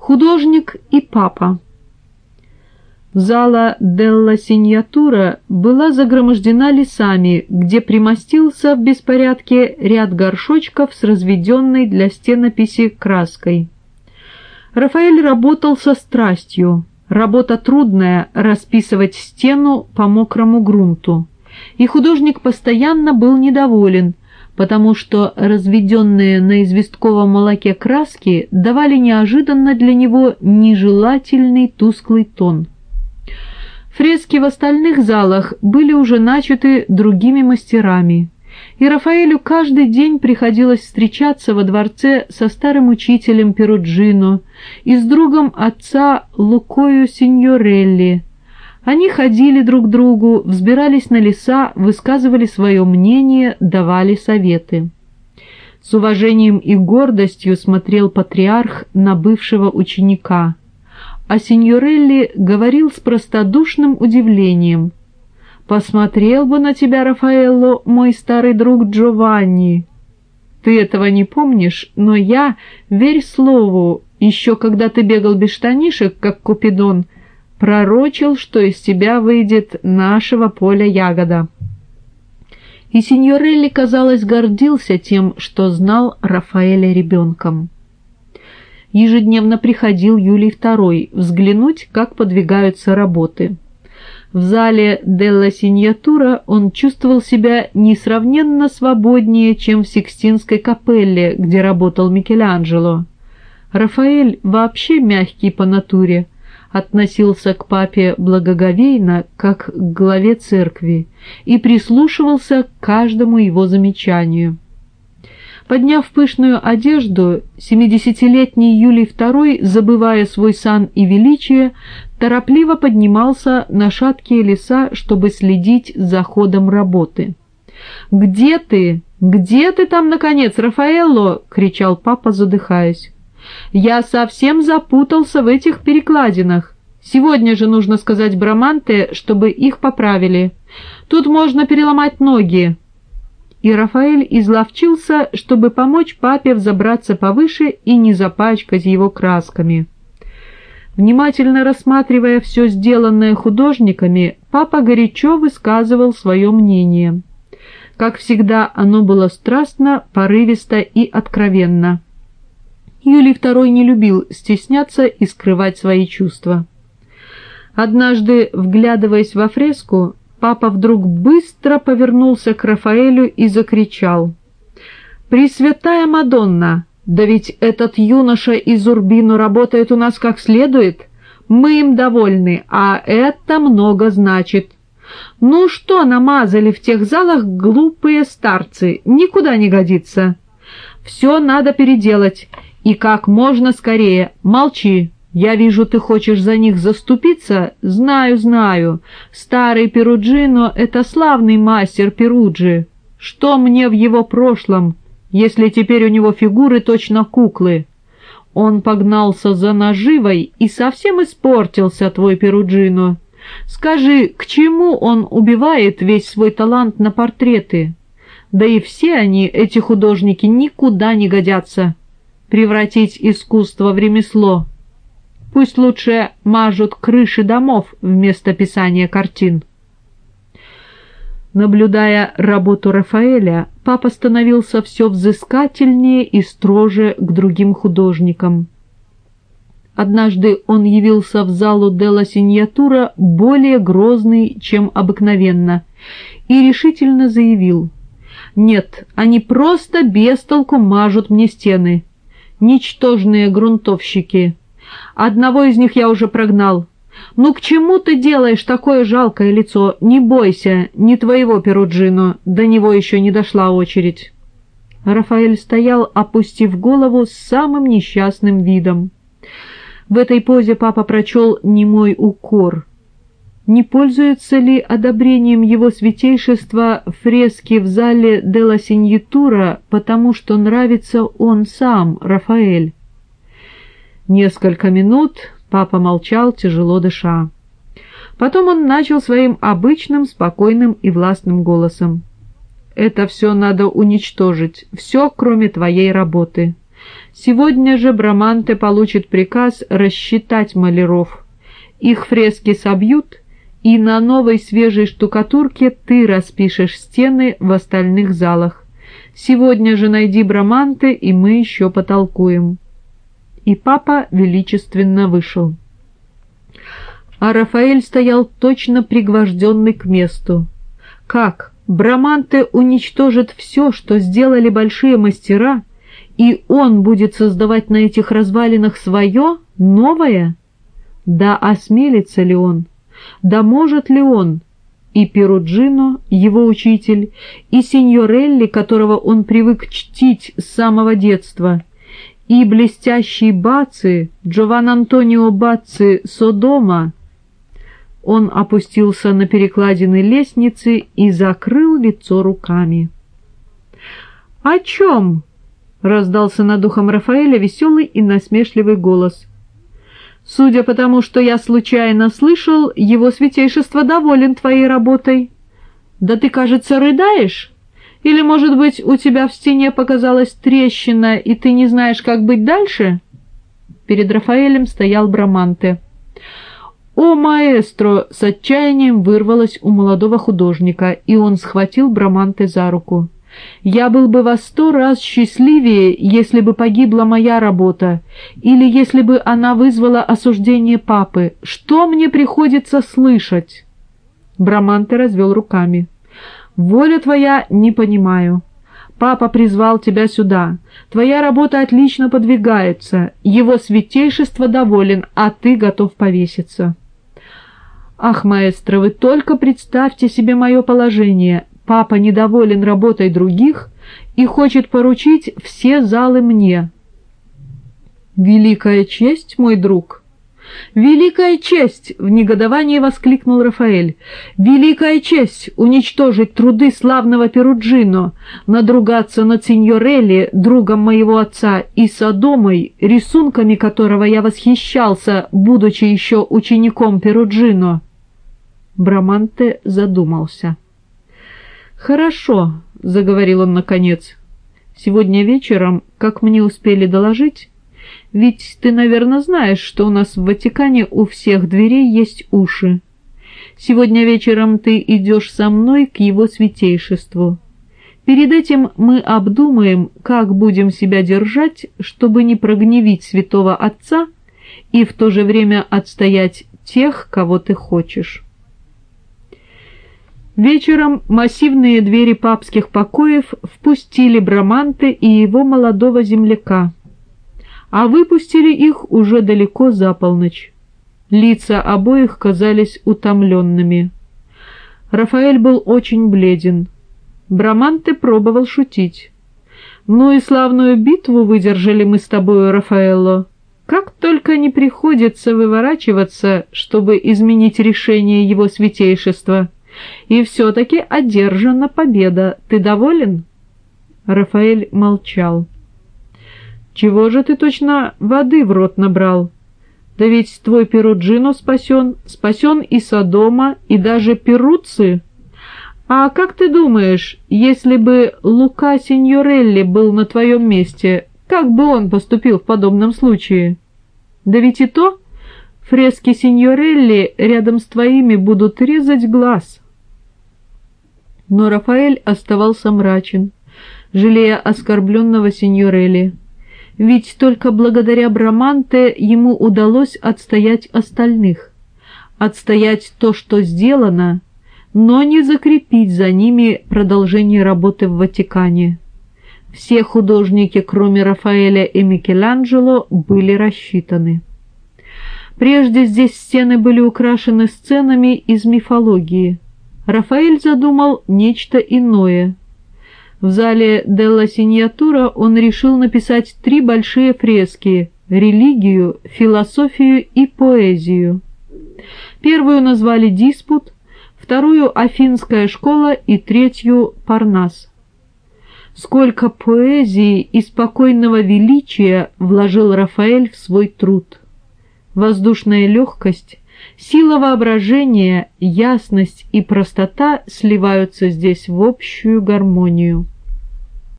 Художник и папа. Зала Делла Синьятура была загромождена лесами, где примостился в беспорядке ряд горшочков с разведенной для стенописи краской. Рафаэль работал со страстью. Работа трудная — расписывать стену по мокрому грунту. И художник постоянно был недоволен, потому что разведенные на известковом молоке краски давали неожиданно для него нежелательный тусклый тон. Фрески в остальных залах были уже начаты другими мастерами, и Рафаэлю каждый день приходилось встречаться во дворце со старым учителем Перуджино и с другом отца Лукою Синьорелли. Они ходили друг к другу, взбирались на леса, высказывали свое мнение, давали советы. С уважением и гордостью смотрел патриарх на бывшего ученика – а сеньорелли говорил с простодушным удивлением. «Посмотрел бы на тебя, Рафаэлло, мой старый друг Джованни. Ты этого не помнишь, но я, верь слову, еще когда ты бегал без штанишек, как Купидон, пророчил, что из тебя выйдет нашего поля ягода». И сеньорелли, казалось, гордился тем, что знал Рафаэля ребенком ежедневно приходил Юлий II взглянуть, как подвигаются работы. В зале Делла Синьятура он чувствовал себя несравненно свободнее, чем в Сикстинской капелле, где работал Микеланджело. Рафаэль, вообще мягкий по натуре, относился к папе благоговейно, как к главе церкви, и прислушивался к каждому его замечанию. Подняв пышную одежду, семидесятилетний Юлий II, забывая свой сан и величие, торопливо поднимался на шаткие леса, чтобы следить за ходом работы. «Где ты? Где ты там, наконец, Рафаэлло?» — кричал папа, задыхаясь. «Я совсем запутался в этих перекладинах. Сегодня же нужно сказать Браманте, чтобы их поправили. Тут можно переломать ноги и Рафаэль изловчился, чтобы помочь папе взобраться повыше и не запачкать его красками. Внимательно рассматривая все сделанное художниками, папа горячо высказывал свое мнение. Как всегда, оно было страстно, порывисто и откровенно. Юлий II не любил стесняться и скрывать свои чувства. Однажды, вглядываясь во фреску, Папа вдруг быстро повернулся к Рафаэлю и закричал. «Пресвятая Мадонна! Да ведь этот юноша из Урбину работает у нас как следует. Мы им довольны, а это много значит. Ну что намазали в тех залах глупые старцы? Никуда не годится. Все надо переделать, и как можно скорее. Молчи, «Я вижу, ты хочешь за них заступиться? Знаю, знаю. Старый Перуджино — это славный мастер Перуджи. Что мне в его прошлом, если теперь у него фигуры точно куклы? Он погнался за наживой и совсем испортился, твой Перуджино. Скажи, к чему он убивает весь свой талант на портреты? Да и все они, эти художники, никуда не годятся. Превратить искусство в ремесло — Пусть лучше мажут крыши домов вместо писания картин. Наблюдая работу Рафаэля, папа становился все взыскательнее и строже к другим художникам. Однажды он явился в залу Делла Синьятура более грозный, чем обыкновенно, и решительно заявил «Нет, они просто без толку мажут мне стены. Ничтожные грунтовщики, Одного из них я уже прогнал. Ну к чему ты делаешь такое жалкое лицо? Не бойся, не твоего Перуджино, до него еще не дошла очередь». Рафаэль стоял, опустив голову с самым несчастным видом. В этой позе папа прочел немой укор. Не пользуется ли одобрением его святейшества фрески в зале Делла Синьетура, потому что нравится он сам, Рафаэль? Несколько минут папа молчал, тяжело дыша. Потом он начал своим обычным, спокойным и властным голосом. «Это все надо уничтожить, все, кроме твоей работы. Сегодня же Браманте получит приказ рассчитать маляров. Их фрески собьют, и на новой свежей штукатурке ты распишешь стены в остальных залах. Сегодня же найди Браманте, и мы еще потолкуем». И папа величественно вышел. А Рафаэль стоял точно пригвожденный к месту. Как? Браманте уничтожит все, что сделали большие мастера, и он будет создавать на этих развалинах свое, новое? Да осмелится ли он? Да может ли он? И Перуджино, его учитель, и сеньорелли, которого он привык чтить с самого детства, и блестящий Баци, Джован Антонио Баци Содома, он опустился на перекладины лестницы и закрыл лицо руками. «О чем?» — раздался над ухом Рафаэля веселый и насмешливый голос. «Судя по тому, что я случайно слышал, его святейшество доволен твоей работой. Да ты, кажется, рыдаешь? Или, может быть, у тебя в стене показалась трещина, и ты не знаешь, как быть дальше?» Перед Рафаэлем стоял Браманте. «О, маэстро!» — с отчаянием вырвалось у молодого художника, и он схватил Браманте за руку. «Я был бы во сто раз счастливее, если бы погибла моя работа, или если бы она вызвала осуждение папы. Что мне приходится слышать?» Браманте развел руками. «Воля твоя не понимаю. Папа призвал тебя сюда. Твоя работа отлично подвигается. Его святейшество доволен, а ты готов повеситься». «Ах, маэстро, вы только представьте себе мое положение. Папа недоволен работой других и хочет поручить все залы мне». «Великая честь, мой друг!» «Великая честь!» — в негодовании воскликнул Рафаэль. «Великая честь уничтожить труды славного Перуджино, надругаться над сеньорелли, другом моего отца, и Содомой, рисунками которого я восхищался, будучи еще учеником Перуджино». Браманте задумался. «Хорошо», — заговорил он наконец. «Сегодня вечером, как мне успели доложить, ведь ты, наверное, знаешь, что у нас в Ватикане у всех дверей есть уши. Сегодня вечером ты идешь со мной к его святейшеству. Перед этим мы обдумаем, как будем себя держать, чтобы не прогневить святого отца и в то же время отстоять тех, кого ты хочешь». Вечером массивные двери папских покоев впустили Браманте и его молодого земляка, а выпустили их уже далеко за полночь. Лица обоих казались утомленными. Рафаэль был очень бледен. Браманте пробовал шутить. «Ну и славную битву выдержали мы с тобою, Рафаэлло. Как только не приходится выворачиваться, чтобы изменить решение его святейшества». И все-таки одержана победа. Ты доволен?» Рафаэль молчал. «Чего же ты точно воды в рот набрал? Да ведь твой Перуджино спасен, спасен и Содома, и даже Перуци. А как ты думаешь, если бы Лука Синьорелли был на твоем месте, как бы он поступил в подобном случае? Да ведь и то фрески Синьорелли рядом с твоими будут резать глаз». Но Рафаэль оставался мрачен, жалея оскорбленного сеньорели. Ведь только благодаря Браманте ему удалось отстоять остальных, отстоять то, что сделано, но не закрепить за ними продолжение работы в Ватикане. Все художники, кроме Рафаэля и Микеланджело, были рассчитаны. Прежде здесь стены были украшены сценами из мифологии – Рафаэль задумал нечто иное. В зале Делла Синьятура он решил написать три большие фрески – религию, философию и поэзию. Первую назвали «Диспут», вторую «Афинская школа» и третью «Парнас». Сколько поэзии и спокойного величия вложил Рафаэль в свой труд. Воздушная легкость, Сила воображения, ясность и простота сливаются здесь в общую гармонию.